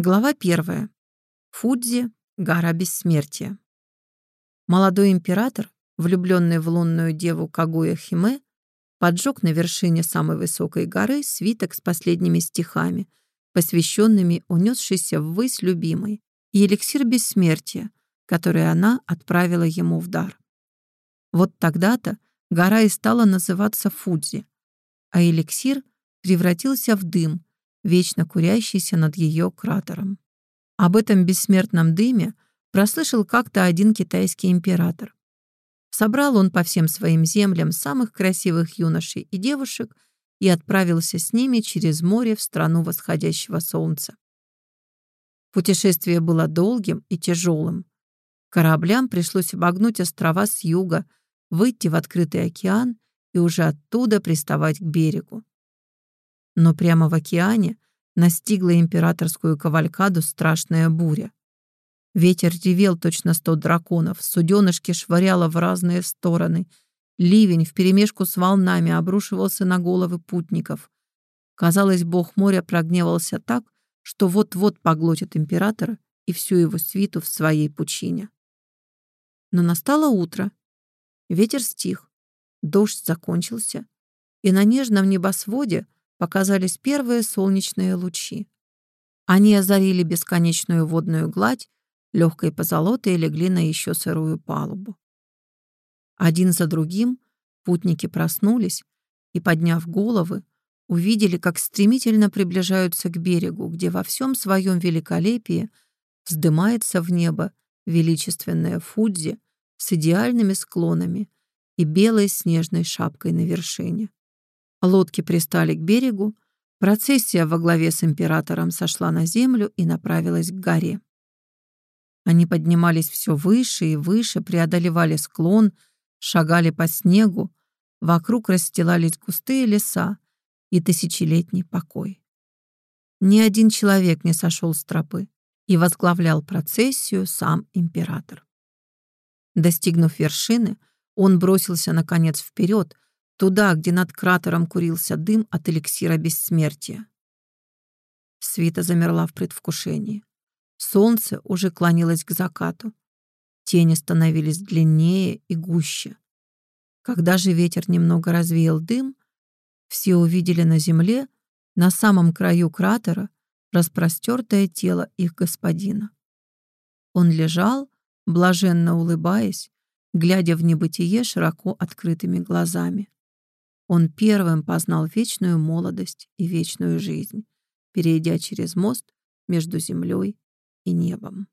Глава первая. Фудзи. Гора бессмертия. Молодой император, влюбленный в лунную деву Кагуя Химе, поджег на вершине самой высокой горы свиток с последними стихами, посвященными унесшейся ввысь любимой, и эликсир бессмертия, который она отправила ему в дар. Вот тогда-то гора и стала называться Фудзи, а эликсир превратился в дым, вечно курящийся над ее кратером. Об этом бессмертном дыме прослышал как-то один китайский император. Собрал он по всем своим землям самых красивых юношей и девушек и отправился с ними через море в страну восходящего солнца. Путешествие было долгим и тяжелым. Кораблям пришлось обогнуть острова с юга, выйти в открытый океан и уже оттуда приставать к берегу. Но прямо в океане настигла императорскую кавалькаду страшная буря. Ветер ревел точно сто драконов, суденышки швыряло в разные стороны. Ливень вперемешку с волнами обрушивался на головы путников. Казалось, бог моря прогневался так, что вот-вот поглотит императора и всю его свиту в своей пучине. Но настало утро. Ветер стих, дождь закончился, и на нежном небосводе показались первые солнечные лучи. Они озарили бесконечную водную гладь, легкой позолотой легли на еще сырую палубу. Один за другим путники проснулись и, подняв головы, увидели, как стремительно приближаются к берегу, где во всем своем великолепии вздымается в небо величественная Фудзи с идеальными склонами и белой снежной шапкой на вершине. Лодки пристали к берегу, процессия во главе с императором сошла на землю и направилась к горе. Они поднимались все выше и выше, преодолевали склон, шагали по снегу, вокруг расстилались густые леса и тысячелетний покой. Ни один человек не сошел с тропы, и возглавлял процессию сам император. Достигнув вершины, он бросился, наконец, вперед, туда, где над кратером курился дым от эликсира бессмертия. Свита замерла в предвкушении. Солнце уже клонилось к закату. Тени становились длиннее и гуще. Когда же ветер немного развеял дым, все увидели на земле, на самом краю кратера, распростертое тело их господина. Он лежал, блаженно улыбаясь, глядя в небытие широко открытыми глазами. Он первым познал вечную молодость и вечную жизнь, перейдя через мост между землей и небом.